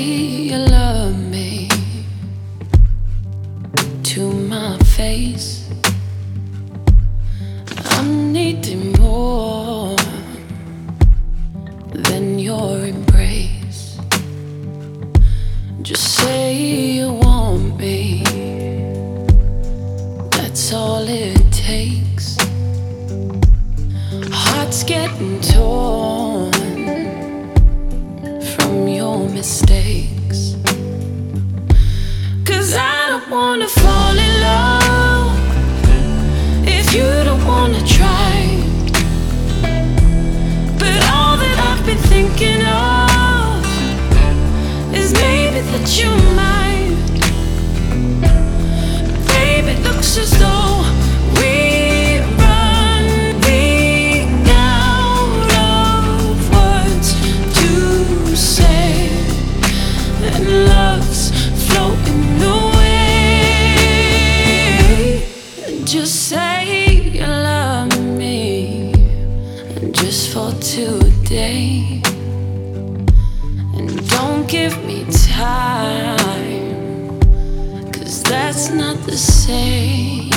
say you love me to my face. I'm needing more than your embrace. Just say you want me. That's all it takes. Heart's getting torn. mistakes. Cause I don't wanna fall in. give me time, cause that's not the same.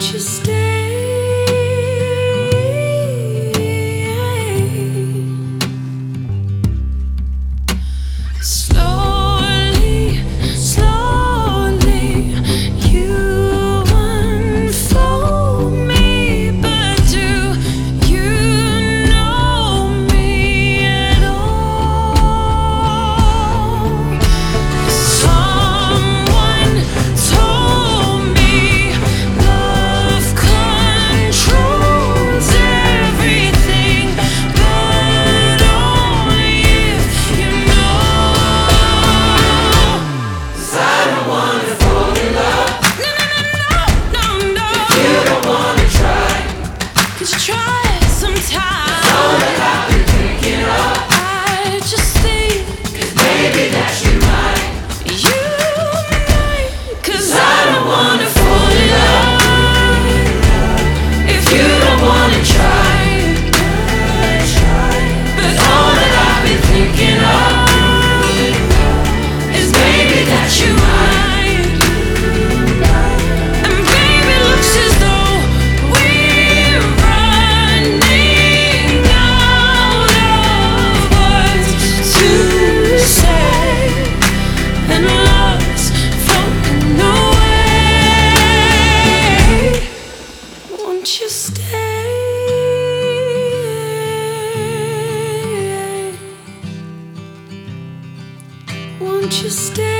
You stay? Won't you stay?